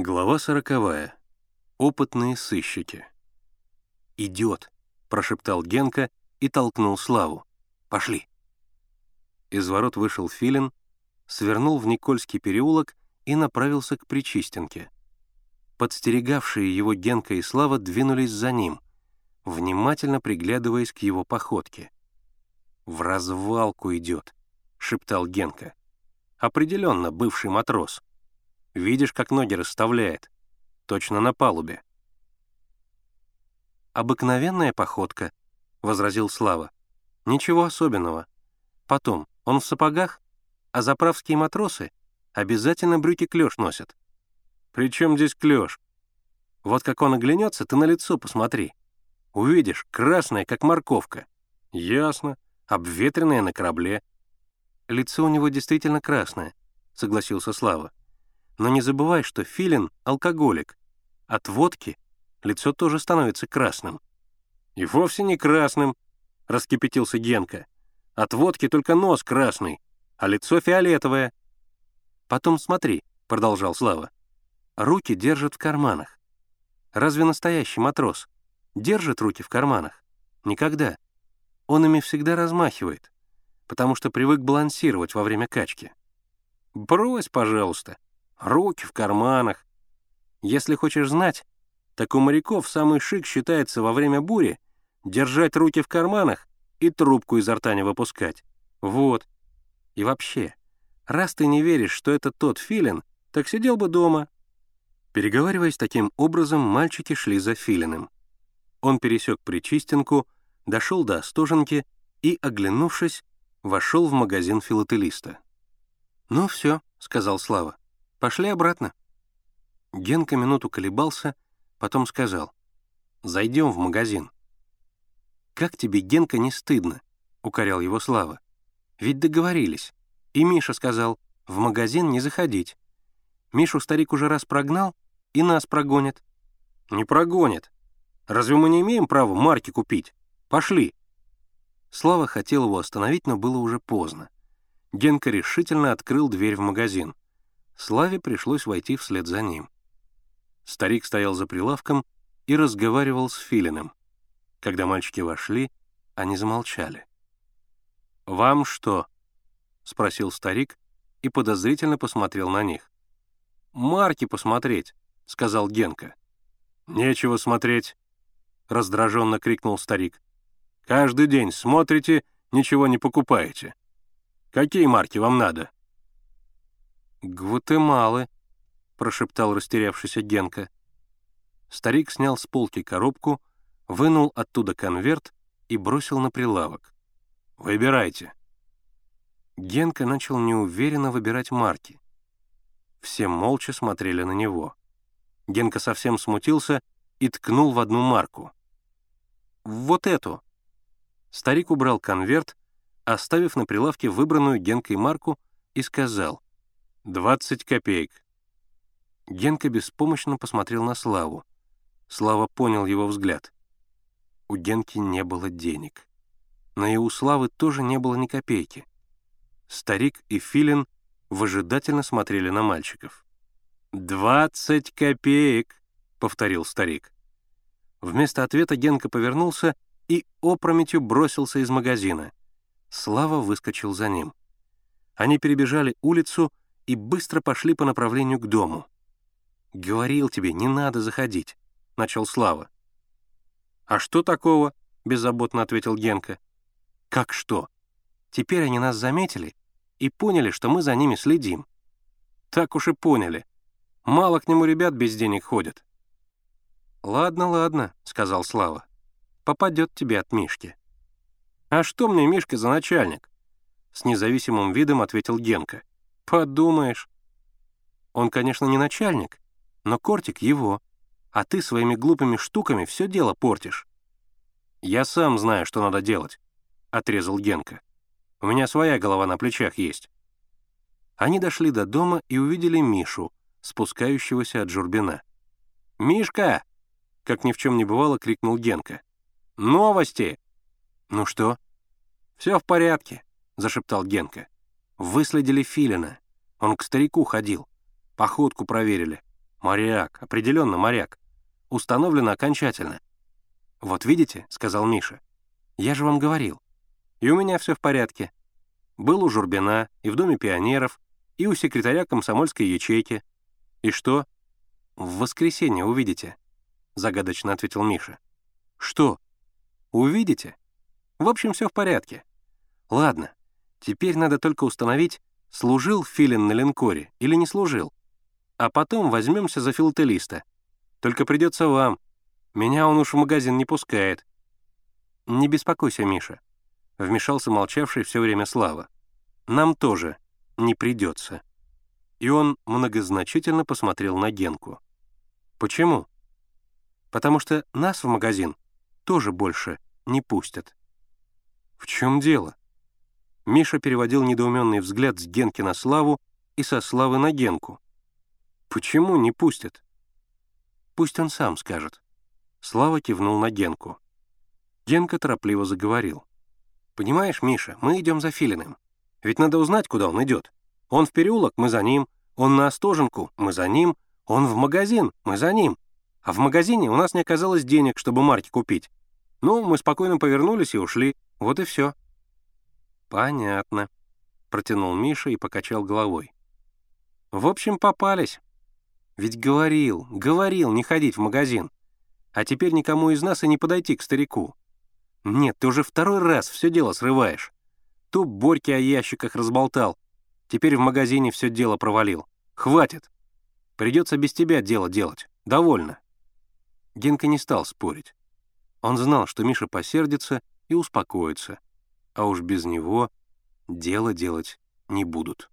Глава сороковая. Опытные сыщики. «Идет», — прошептал Генка и толкнул Славу. «Пошли». Из ворот вышел Филин, свернул в Никольский переулок и направился к Причистенке. Подстерегавшие его Генка и Слава двинулись за ним, внимательно приглядываясь к его походке. «В развалку идет», — шептал Генка. «Определенно бывший матрос». Видишь, как ноги расставляет. Точно на палубе. «Обыкновенная походка», — возразил Слава. «Ничего особенного. Потом, он в сапогах, а заправские матросы обязательно брюки клеш носят». «При чем здесь клеш? Вот как он оглянется, ты на лицо посмотри. Увидишь, красное, как морковка. Ясно, обветренное на корабле». «Лицо у него действительно красное», — согласился Слава. Но не забывай, что филин — алкоголик. От водки лицо тоже становится красным. «И вовсе не красным», — раскипятился Генка. «От водки только нос красный, а лицо фиолетовое». «Потом смотри», — продолжал Слава. «Руки держат в карманах. Разве настоящий матрос держит руки в карманах? Никогда. Он ими всегда размахивает, потому что привык балансировать во время качки». «Брось, пожалуйста», руки в карманах. Если хочешь знать, так у моряков самый шик считается во время бури держать руки в карманах и трубку изо рта не выпускать. Вот. И вообще, раз ты не веришь, что это тот филин, так сидел бы дома. Переговариваясь таким образом, мальчики шли за филином. Он пересек Причистенку, дошел до Остоженки и, оглянувшись, вошел в магазин филателиста. «Ну все», — сказал Слава. Пошли обратно». Генка минуту колебался, потом сказал. «Зайдем в магазин». «Как тебе, Генка, не стыдно?» — укорял его Слава. «Ведь договорились. И Миша сказал, в магазин не заходить. Мишу старик уже раз прогнал, и нас прогонит». «Не прогонит. Разве мы не имеем права марки купить? Пошли». Слава хотел его остановить, но было уже поздно. Генка решительно открыл дверь в магазин — Славе пришлось войти вслед за ним. Старик стоял за прилавком и разговаривал с Филиным. Когда мальчики вошли, они замолчали. «Вам что?» — спросил старик и подозрительно посмотрел на них. «Марки посмотреть», — сказал Генка. «Нечего смотреть», — раздраженно крикнул старик. «Каждый день смотрите, ничего не покупаете. Какие марки вам надо?» «Гватемалы», — прошептал растерявшийся Генка. Старик снял с полки коробку, вынул оттуда конверт и бросил на прилавок. «Выбирайте». Генка начал неуверенно выбирать марки. Все молча смотрели на него. Генка совсем смутился и ткнул в одну марку. «Вот эту». Старик убрал конверт, оставив на прилавке выбранную Генкой марку, и сказал — «Двадцать копеек». Генка беспомощно посмотрел на Славу. Слава понял его взгляд. У Генки не было денег. Но и у Славы тоже не было ни копейки. Старик и Филин выжидательно смотрели на мальчиков. «Двадцать копеек», — повторил старик. Вместо ответа Генка повернулся и опрометью бросился из магазина. Слава выскочил за ним. Они перебежали улицу и быстро пошли по направлению к дому. «Говорил тебе, не надо заходить», — начал Слава. «А что такого?» — беззаботно ответил Генка. «Как что? Теперь они нас заметили и поняли, что мы за ними следим». «Так уж и поняли. Мало к нему ребят без денег ходят». «Ладно, ладно», — сказал Слава. «Попадет тебе от Мишки». «А что мне Мишка за начальник?» С независимым видом ответил Генка. «Подумаешь». Он, конечно, не начальник, но кортик его, а ты своими глупыми штуками все дело портишь. «Я сам знаю, что надо делать», — отрезал Генка. «У меня своя голова на плечах есть». Они дошли до дома и увидели Мишу, спускающегося от Журбина. «Мишка!» — как ни в чем не бывало, крикнул Генка. «Новости!» «Ну что?» «Все в порядке», — зашептал Генка. Выследили Филина. Он к старику ходил. Походку проверили. «Моряк, определенно моряк. Установлено окончательно». «Вот видите», — сказал Миша, — «я же вам говорил. И у меня все в порядке. Был у Журбина, и в Доме пионеров, и у секретаря комсомольской ячейки. И что?» «В воскресенье увидите», — загадочно ответил Миша. «Что?» «Увидите. В общем, все в порядке. Ладно, теперь надо только установить, служил Филин на линкоре или не служил. А потом возьмемся за филателиста. Только придется вам. Меня он уж в магазин не пускает». «Не беспокойся, Миша», — вмешался молчавший все время Слава. «Нам тоже не придется». И он многозначительно посмотрел на Генку. «Почему?» «Потому что нас в магазин тоже больше не пустят». «В чем дело?» Миша переводил недоуменный взгляд с Генки на Славу и со Славы на Генку. «Почему не пустят?» «Пусть он сам скажет». Слава кивнул на Генку. Генка торопливо заговорил. «Понимаешь, Миша, мы идем за Филиным. Ведь надо узнать, куда он идет. Он в переулок, мы за ним. Он на Остоженку, мы за ним. Он в магазин, мы за ним. А в магазине у нас не оказалось денег, чтобы марки купить. Ну, мы спокойно повернулись и ушли. Вот и все. «Понятно», — протянул Миша и покачал головой. «В общем, попались. Ведь говорил, говорил не ходить в магазин. А теперь никому из нас и не подойти к старику. Нет, ты уже второй раз все дело срываешь. То Борьки о ящиках разболтал, теперь в магазине все дело провалил. Хватит. Придется без тебя дело делать. Довольно». Генка не стал спорить. Он знал, что Миша посердится и успокоится, а уж без него дело делать не будут.